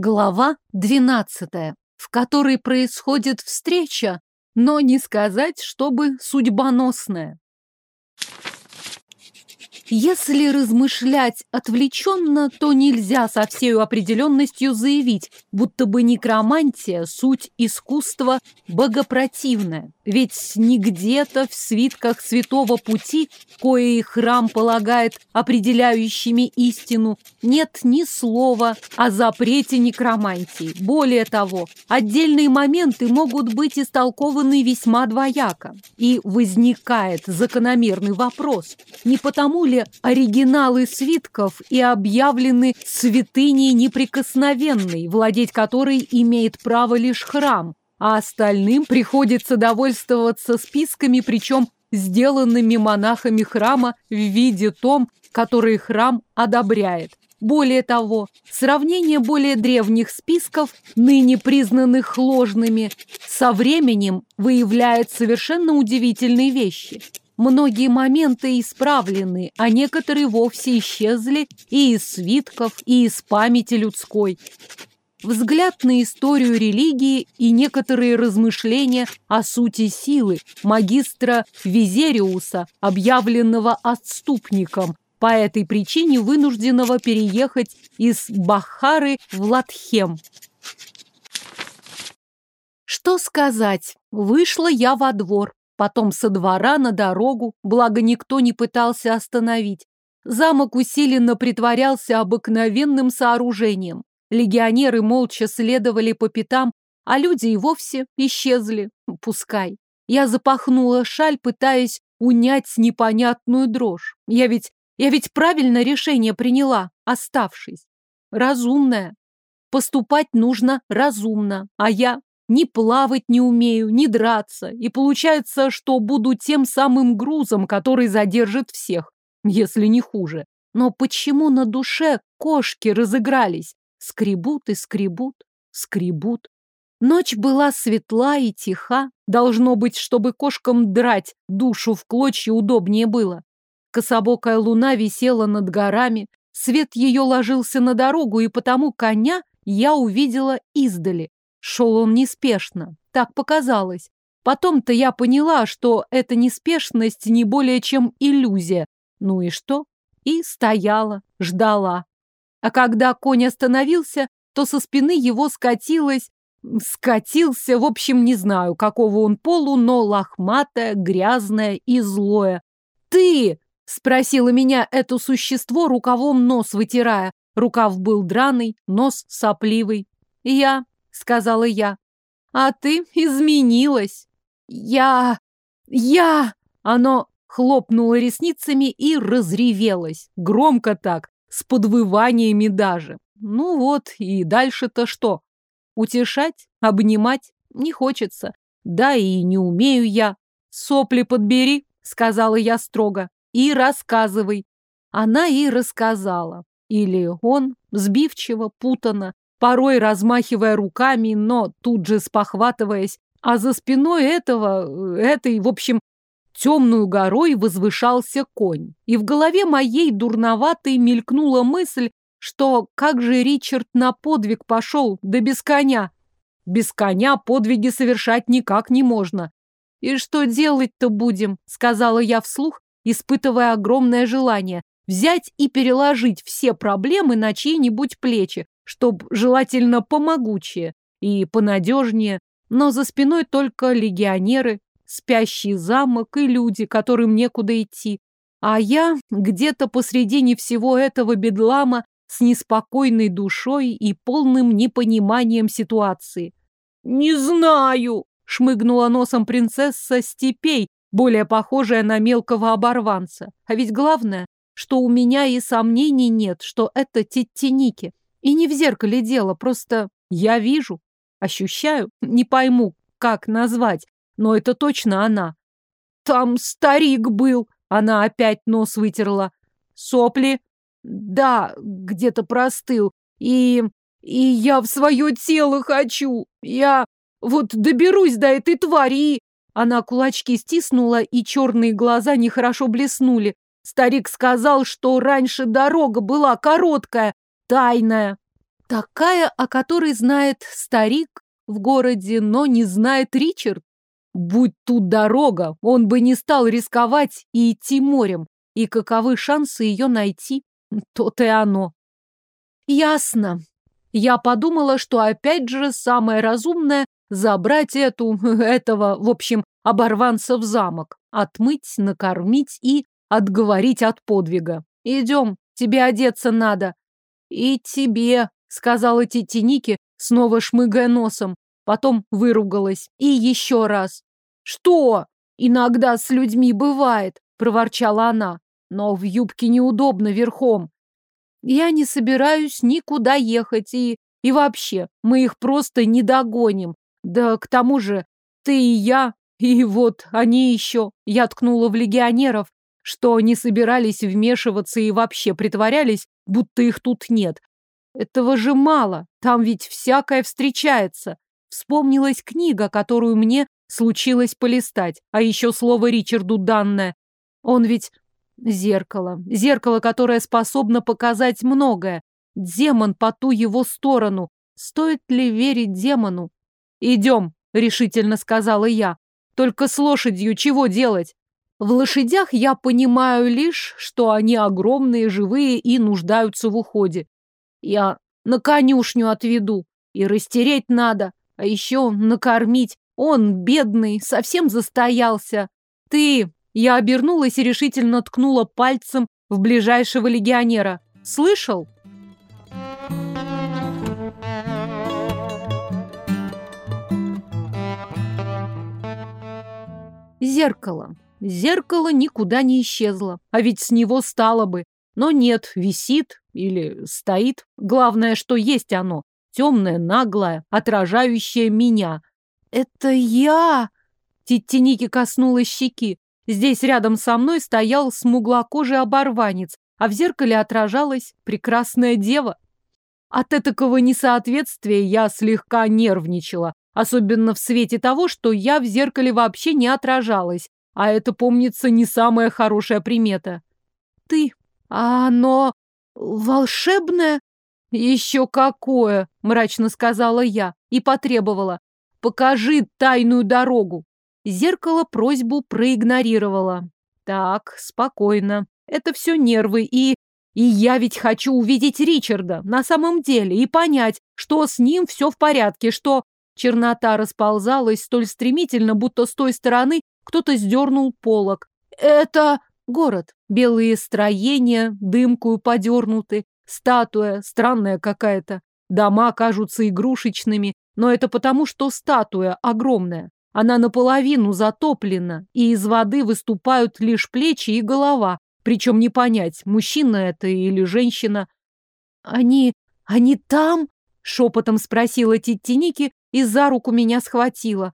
Глава двенадцатая, в которой происходит встреча, но не сказать, чтобы судьбоносная. Если размышлять отвлеченно, то нельзя со всей определенностью заявить, будто бы некромантия – суть искусства богопротивная. Ведь не где-то в свитках святого пути, кое храм полагает определяющими истину, нет ни слова о запрете некромантии. Более того, отдельные моменты могут быть истолкованы весьма двояко. И возникает закономерный вопрос, не потому ли оригиналы свитков и объявлены святыней неприкосновенной, владеть которой имеет право лишь храм, а остальным приходится довольствоваться списками, причем сделанными монахами храма в виде том, который храм одобряет. Более того, сравнение более древних списков, ныне признанных ложными, со временем выявляет совершенно удивительные вещи – Многие моменты исправлены, а некоторые вовсе исчезли и из свитков, и из памяти людской. Взгляд на историю религии и некоторые размышления о сути силы магистра Визериуса, объявленного отступником, по этой причине вынужденного переехать из Бахары в Латхем. Что сказать? Вышла я во двор потом со двора на дорогу, благо никто не пытался остановить. Замок усиленно притворялся обыкновенным сооружением. Легионеры молча следовали по пятам, а люди и вовсе исчезли. Пускай. Я запахнула шаль, пытаясь унять непонятную дрожь. Я ведь, я ведь правильно решение приняла, оставшись. Разумная. Поступать нужно разумно, а я ни плавать не умею, ни драться. И получается, что буду тем самым грузом, который задержит всех, если не хуже. Но почему на душе кошки разыгрались? Скребут и скребут, скребут. Ночь была светла и тиха. Должно быть, чтобы кошкам драть душу в клочья удобнее было. Кособокая луна висела над горами. Свет ее ложился на дорогу, и потому коня я увидела издали. Шел он неспешно, так показалось. Потом-то я поняла, что эта неспешность не более чем иллюзия. Ну и что? И стояла, ждала. А когда конь остановился, то со спины его скатилась... Скатился, в общем, не знаю, какого он полу, но лохматое, грязное и злое. «Ты!» — спросила меня это существо, рукавом нос вытирая. Рукав был драный, нос сопливый. Я сказала я. А ты изменилась. Я... я... Оно хлопнуло ресницами и разревелось. Громко так, с подвываниями даже. Ну вот, и дальше-то что? Утешать, обнимать не хочется. Да и не умею я. Сопли подбери, сказала я строго, и рассказывай. Она и рассказала. Или он, сбивчиво, путано, порой размахивая руками, но тут же спохватываясь, а за спиной этого, этой, в общем, темную горой возвышался конь. И в голове моей дурноватой мелькнула мысль, что как же Ричард на подвиг пошел, да без коня. Без коня подвиги совершать никак не можно. «И что делать-то будем?» — сказала я вслух, испытывая огромное желание взять и переложить все проблемы на чьи-нибудь плечи, чтоб желательно помогучее и понадежнее, но за спиной только легионеры, спящий замок и люди, которым некуда идти. А я где-то посредине всего этого бедлама с неспокойной душой и полным непониманием ситуации. «Не знаю!» — шмыгнула носом принцесса степей, более похожая на мелкого оборванца. А ведь главное, что у меня и сомнений нет, что это Титтиники. И не в зеркале дело, просто я вижу, ощущаю, не пойму, как назвать, но это точно она. Там старик был, она опять нос вытерла. Сопли? Да, где-то простыл. И... и я в свое тело хочу. Я вот доберусь до этой твари. Она кулачки стиснула, и черные глаза нехорошо блеснули. Старик сказал, что раньше дорога была короткая, тайная. Такая, о которой знает старик в городе, но не знает Ричард. Будь тут дорога, он бы не стал рисковать и идти морем. И каковы шансы ее найти? То-то и оно. Ясно. Я подумала, что опять же самое разумное забрать эту, этого, в общем, оборванца в замок, отмыть, накормить и отговорить от подвига. Идем, тебе одеться надо. И тебе, сказала тетя Ники, снова шмыгая носом. Потом выругалась. И еще раз. Что? Иногда с людьми бывает, проворчала она. Но в юбке неудобно верхом. Я не собираюсь никуда ехать и... И вообще, мы их просто не догоним. Да к тому же, ты и я, и вот они еще. Я ткнула в легионеров, что не собирались вмешиваться и вообще притворялись, будто их тут нет. Этого же мало, там ведь всякое встречается. Вспомнилась книга, которую мне случилось полистать, а еще слово Ричарду данное. Он ведь зеркало, зеркало, которое способно показать многое. Демон по ту его сторону. Стоит ли верить демону? Идем, решительно сказала я. Только с лошадью чего делать? В лошадях я понимаю лишь, что они огромные, живые и нуждаются в уходе. Я на конюшню отведу. И растереть надо, а еще накормить. Он, бедный, совсем застоялся. Ты... Я обернулась и решительно ткнула пальцем в ближайшего легионера. Слышал? Зеркало. Зеркало никуда не исчезло, а ведь с него стало бы. Но нет, висит или стоит. Главное, что есть оно. Темное, наглое, отражающее меня. Это я! Титтиники коснулась щеки. Здесь рядом со мной стоял смуглокожий оборванец, а в зеркале отражалась прекрасная дева. От этакого несоответствия я слегка нервничала, особенно в свете того, что я в зеркале вообще не отражалась, а это, помнится, не самая хорошая примета. Ты а оно волшебное? Еще какое, мрачно сказала я и потребовала. Покажи тайную дорогу. Зеркало просьбу проигнорировало. Так, спокойно. Это все нервы и... И я ведь хочу увидеть Ричарда на самом деле и понять, что с ним все в порядке, что... Чернота расползалась столь стремительно, будто с той стороны кто-то сдернул полог. Это... Город. Белые строения, дымкую подернуты. Статуя, странная какая-то. Дома кажутся игрушечными, но это потому, что статуя огромная. Она наполовину затоплена, и из воды выступают лишь плечи и голова. Причем не понять, мужчина это или женщина. Они... они там? Шепотом спросила Титтиники и за руку меня схватила.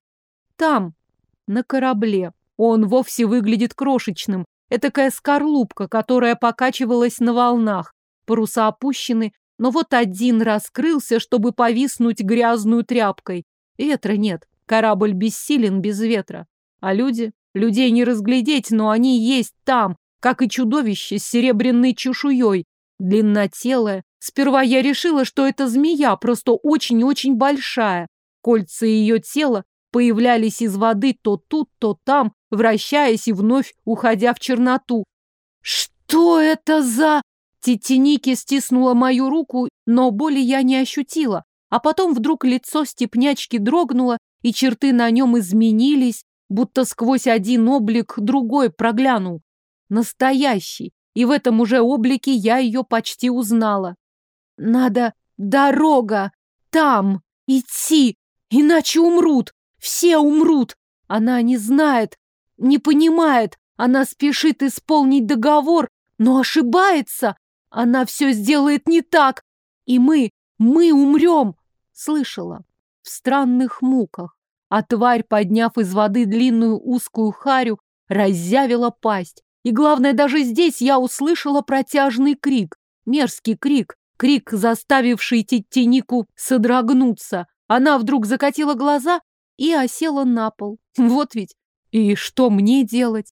Там, на корабле. Он вовсе выглядит крошечным, Этакая скорлупка, которая покачивалась на волнах. Паруса опущены, но вот один раскрылся, чтобы повиснуть грязную тряпкой. Ветра нет, корабль бессилен без ветра. А люди? Людей не разглядеть, но они есть там, как и чудовище с серебряной чешуей, длиннотелое. Сперва я решила, что это змея, просто очень-очень большая. Кольца ее тела появлялись из воды то тут, то там, вращаясь и вновь уходя в черноту. «Что это за...» Титиники стиснула мою руку, но боли я не ощутила. А потом вдруг лицо степнячки дрогнуло, и черты на нем изменились, будто сквозь один облик другой проглянул. Настоящий. И в этом уже облике я ее почти узнала. Надо дорога там идти, иначе умрут. Все умрут. Она не знает, не понимает. Она спешит исполнить договор, но ошибается. Она все сделает не так. И мы, мы умрем. Слышала. В странных муках. А тварь, подняв из воды длинную узкую харю, разъявила пасть. И главное, даже здесь я услышала протяжный крик. Мерзкий крик. Крик, заставивший Титтинику содрогнуться. Она вдруг закатила глаза и осела на пол. Вот ведь и что мне делать?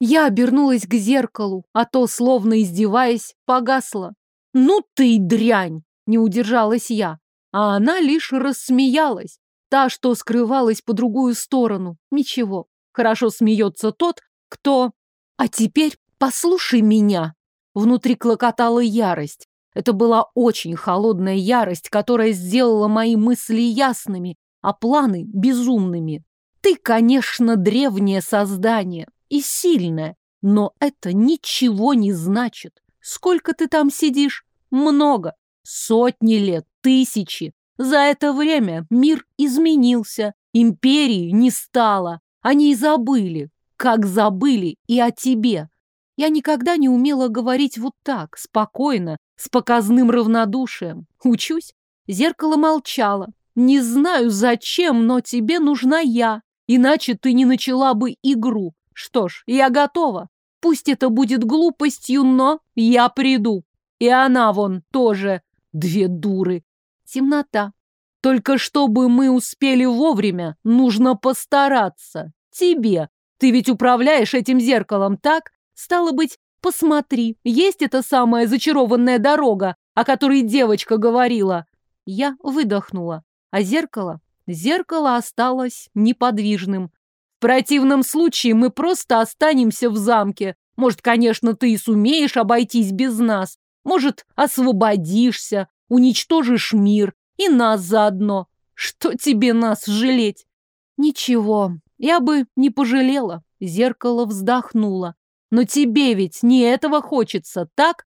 Я обернулась к зеркалу, а то, словно издеваясь, погасла. «Ну ты дрянь!» не удержалась я. А она лишь рассмеялась. Та, что скрывалась по другую сторону. Ничего. Хорошо смеется тот, кто... А теперь послушай меня. Внутри клокотала ярость. Это была очень холодная ярость, которая сделала мои мысли ясными, а планы безумными. Ты, конечно, древнее создание и сильное, но это ничего не значит. Сколько ты там сидишь? Много. Сотни лет, тысячи. За это время мир изменился, империи не стало. Они и забыли, как забыли и о тебе. Я никогда не умела говорить вот так, спокойно, с показным равнодушием. Учусь. Зеркало молчало. Не знаю зачем, но тебе нужна я. Иначе ты не начала бы игру. Что ж, я готова. Пусть это будет глупостью, но я приду. И она вон тоже. Две дуры. Темнота. Только чтобы мы успели вовремя, нужно постараться. Тебе. Ты ведь управляешь этим зеркалом, так? Стало быть, посмотри, есть эта самая зачарованная дорога, о которой девочка говорила. Я выдохнула, а зеркало? Зеркало осталось неподвижным. В противном случае мы просто останемся в замке. Может, конечно, ты и сумеешь обойтись без нас. Может, освободишься, уничтожишь мир и нас заодно. Что тебе нас жалеть? Ничего, я бы не пожалела. Зеркало вздохнуло. Но тебе ведь не этого хочется, так?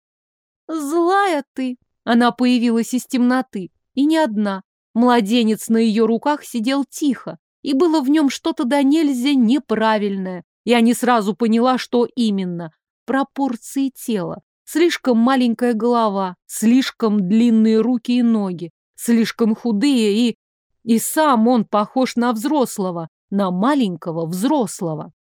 Злая ты. Она появилась из темноты. И не одна. Младенец на ее руках сидел тихо. И было в нем что-то до нельзя неправильное. Я не сразу поняла, что именно. Пропорции тела. Слишком маленькая голова, слишком длинные руки и ноги, слишком худые и... И сам он похож на взрослого, на маленького взрослого.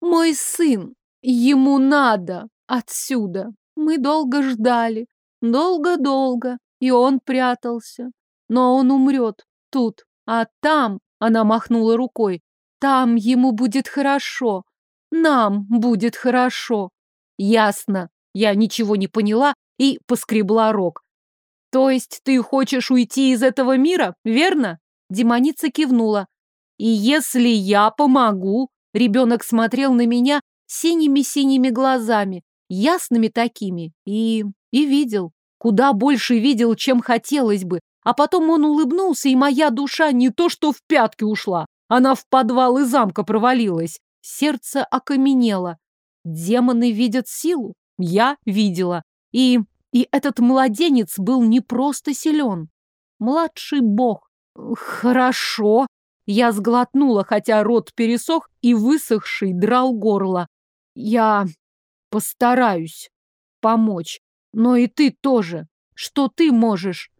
Мой сын, Ему надо отсюда. Мы долго ждали, долго-долго, и он прятался. Но он умрет тут, а там, она махнула рукой, там ему будет хорошо, нам будет хорошо. Ясно, я ничего не поняла и поскребла рог. То есть ты хочешь уйти из этого мира, верно? Демоница кивнула. И если я помогу, ребенок смотрел на меня синими-синими глазами, ясными такими, и... и видел. Куда больше видел, чем хотелось бы. А потом он улыбнулся, и моя душа не то что в пятки ушла, она в подвал и замка провалилась. Сердце окаменело. Демоны видят силу. Я видела. И... и этот младенец был не просто силен. Младший бог. Хорошо. Я сглотнула, хотя рот пересох и высохший драл горло. Я постараюсь помочь. Но и ты тоже. Что ты можешь?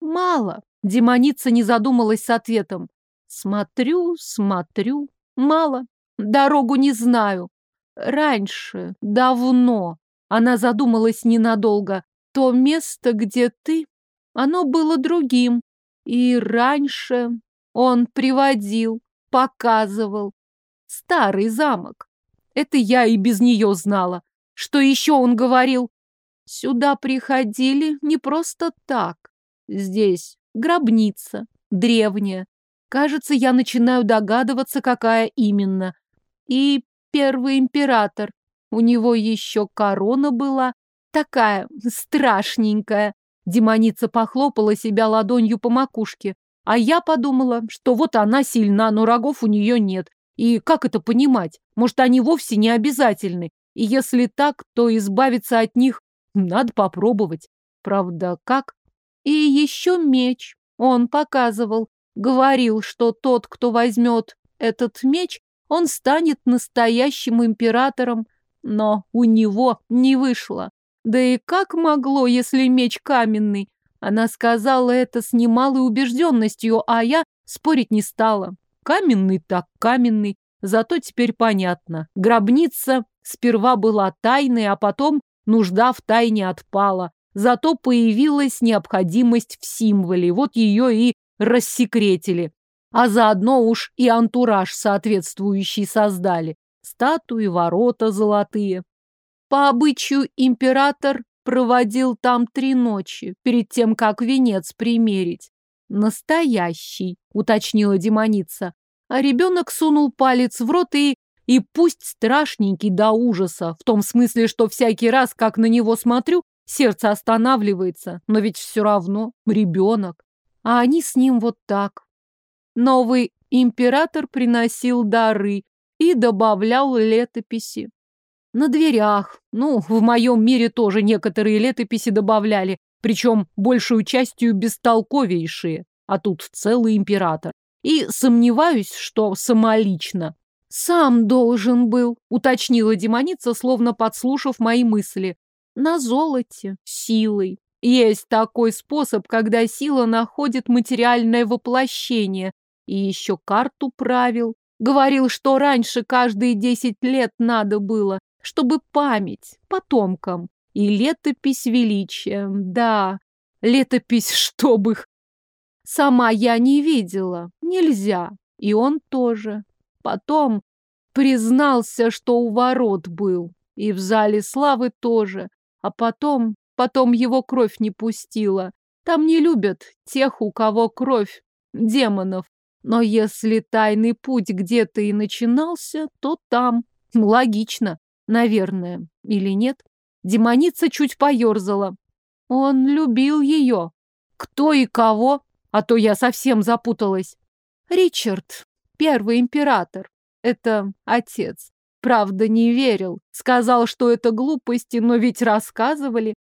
Мало. Демоница не задумалась с ответом. Смотрю, смотрю. Мало. Дорогу не знаю. Раньше, давно. Она задумалась ненадолго. То место, где ты, оно было другим. И раньше он приводил, показывал. Старый замок. Это я и без нее знала. Что еще он говорил? Сюда приходили не просто так. Здесь гробница, древняя. Кажется, я начинаю догадываться, какая именно. И первый император. У него еще корона была. Такая страшненькая. Демоница похлопала себя ладонью по макушке. А я подумала, что вот она сильна, но рогов у нее нет. И как это понимать? Может, они вовсе не обязательны? И если так, то избавиться от них надо попробовать. Правда, как? И еще меч. Он показывал. Говорил, что тот, кто возьмет этот меч, он станет настоящим императором. Но у него не вышло. Да и как могло, если меч каменный? Она сказала это с немалой убежденностью, а я спорить не стала. Каменный так каменный. Зато теперь понятно. Гробница сперва была тайной, а потом нужда в тайне отпала. Зато появилась необходимость в символе. Вот ее и рассекретили. А заодно уж и антураж соответствующий создали. Статуи, ворота золотые. По обычаю император проводил там три ночи, перед тем, как венец примерить. Настоящий, уточнила демоница. А ребенок сунул палец в рот и... И пусть страшненький до ужаса, в том смысле, что всякий раз, как на него смотрю, сердце останавливается, но ведь все равно ребенок. А они с ним вот так. Новый император приносил дары и добавлял летописи. На дверях, ну, в моем мире тоже некоторые летописи добавляли, причем большую частью бестолковейшие, а тут целый император. И сомневаюсь, что самолично. Сам должен был, уточнила демоница, словно подслушав мои мысли. На золоте, силой. Есть такой способ, когда сила находит материальное воплощение. И еще карту правил. Говорил, что раньше каждые десять лет надо было, чтобы память потомкам. И летопись величия, да, летопись, чтоб их. Сама я не видела, нельзя, и он тоже. Потом признался, что у ворот был, и в зале славы тоже, а потом, потом его кровь не пустила. Там не любят тех, у кого кровь, демонов. Но если тайный путь где-то и начинался, то там. Логично, наверное, или нет? Демоница чуть поерзала. Он любил ее. Кто и кого? А то я совсем запуталась. Ричард, первый император. Это отец. Правда, не верил. Сказал, что это глупости, но ведь рассказывали.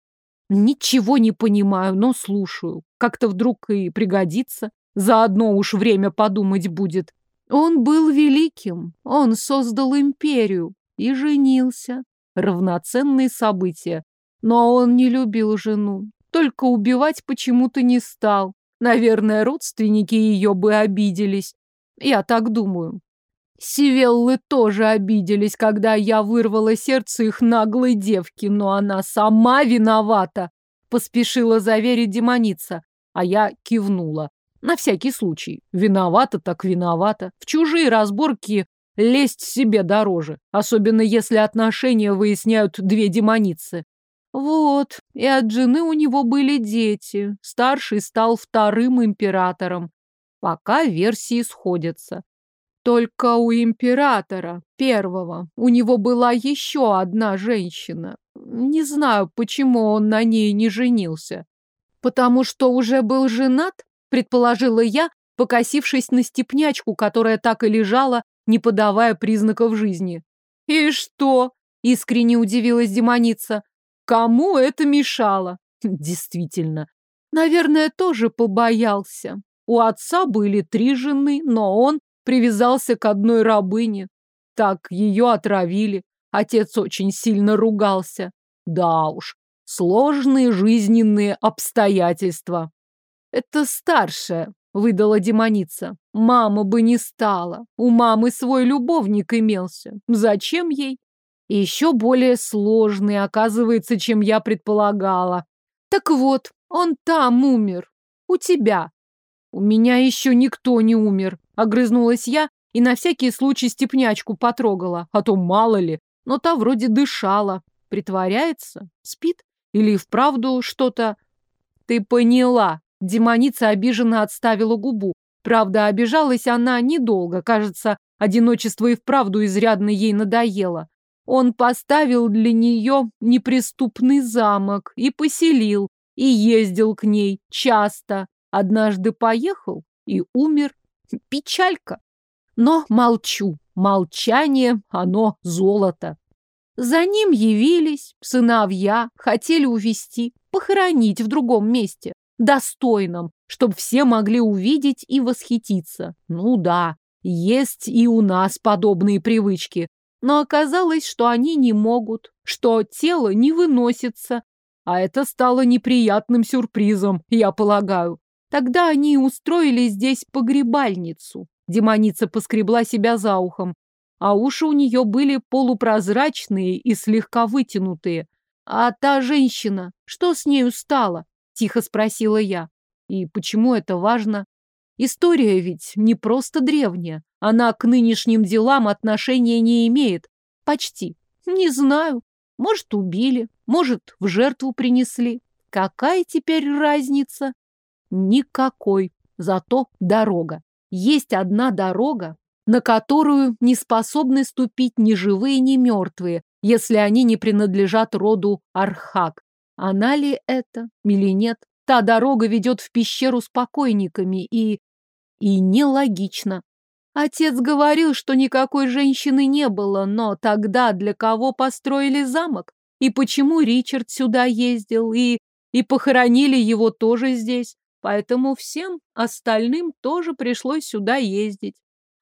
Ничего не понимаю, но слушаю. Как-то вдруг и пригодится. Заодно уж время подумать будет. Он был великим. Он создал империю и женился. Равноценные события. Но он не любил жену. Только убивать почему-то не стал. Наверное, родственники ее бы обиделись. Я так думаю. Сивеллы тоже обиделись, когда я вырвала сердце их наглой девки, но она сама виновата, поспешила заверить демоница, а я кивнула. На всякий случай. Виновата так виновата. В чужие разборки лезть себе дороже, особенно если отношения выясняют две демоницы. Вот, и от жены у него были дети. Старший стал вторым императором. Пока версии сходятся. Только у императора, первого, у него была еще одна женщина. Не знаю, почему он на ней не женился. Потому что уже был женат, предположила я, покосившись на степнячку, которая так и лежала, не подавая признаков жизни. «И что?» — искренне удивилась демоница. «Кому это мешало?» «Действительно. Наверное, тоже побоялся. У отца были три жены, но он привязался к одной рабыне. Так ее отравили. Отец очень сильно ругался. Да уж, сложные жизненные обстоятельства. Это старшая, выдала демоница. Мама бы не стала. У мамы свой любовник имелся. Зачем ей? И еще более сложный, оказывается, чем я предполагала. Так вот, он там умер. У тебя. У меня еще никто не умер. Огрызнулась я и на всякий случай степнячку потрогала, а то мало ли. Но та вроде дышала. Притворяется? Спит? Или вправду что-то? Ты поняла. Демоница обиженно отставила губу. Правда, обижалась она недолго. Кажется, одиночество и вправду изрядно ей надоело. Он поставил для нее неприступный замок и поселил, и ездил к ней часто. Однажды поехал и умер. Печалька. Но молчу. Молчание, оно золото. За ним явились сыновья, хотели увести, похоронить в другом месте, достойном, чтобы все могли увидеть и восхититься. Ну да, есть и у нас подобные привычки. Но оказалось, что они не могут, что тело не выносится. А это стало неприятным сюрпризом, я полагаю. Тогда они устроили здесь погребальницу. Демоница поскребла себя за ухом, а уши у нее были полупрозрачные и слегка вытянутые. А та женщина, что с нею стало? Тихо спросила я. И почему это важно? История ведь не просто древняя. Она к нынешним делам отношения не имеет. Почти. Не знаю. Может, убили, может, в жертву принесли. Какая теперь разница? Никакой. Зато дорога. Есть одна дорога, на которую не способны ступить ни живые, ни мертвые, если они не принадлежат роду Архак. Она ли это или нет? Та дорога ведет в пещеру с покойниками и... и нелогично. Отец говорил, что никакой женщины не было, но тогда для кого построили замок? И почему Ричард сюда ездил? И... и похоронили его тоже здесь? Поэтому всем остальным тоже пришлось сюда ездить.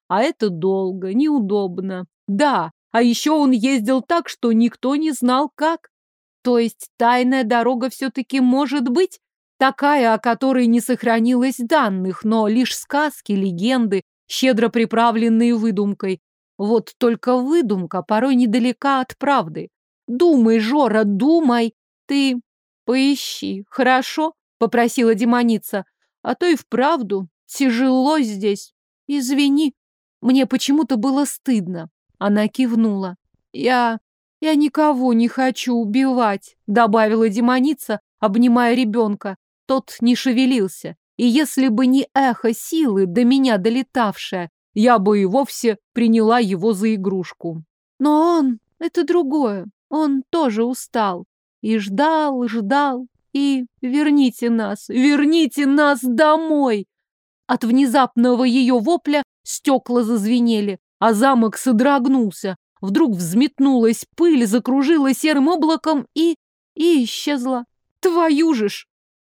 А это долго, неудобно. Да, а еще он ездил так, что никто не знал как. То есть тайная дорога все-таки может быть? Такая, о которой не сохранилось данных, но лишь сказки, легенды, щедро приправленные выдумкой. Вот только выдумка порой недалека от правды. Думай, Жора, думай. Ты поищи, хорошо? Попросила демоница. А то и вправду тяжело здесь. Извини. Мне почему-то было стыдно. Она кивнула. Я... я никого не хочу убивать, добавила демоница, обнимая ребенка. Тот не шевелился. И если бы не эхо силы, до меня долетавшее, я бы и вовсе приняла его за игрушку. Но он — это другое. Он тоже устал. И ждал, ждал. И верните нас, верните нас домой! От внезапного ее вопля стекла зазвенели, а замок содрогнулся. Вдруг взметнулась пыль, закружила серым облаком и... и исчезла. Твою же ж!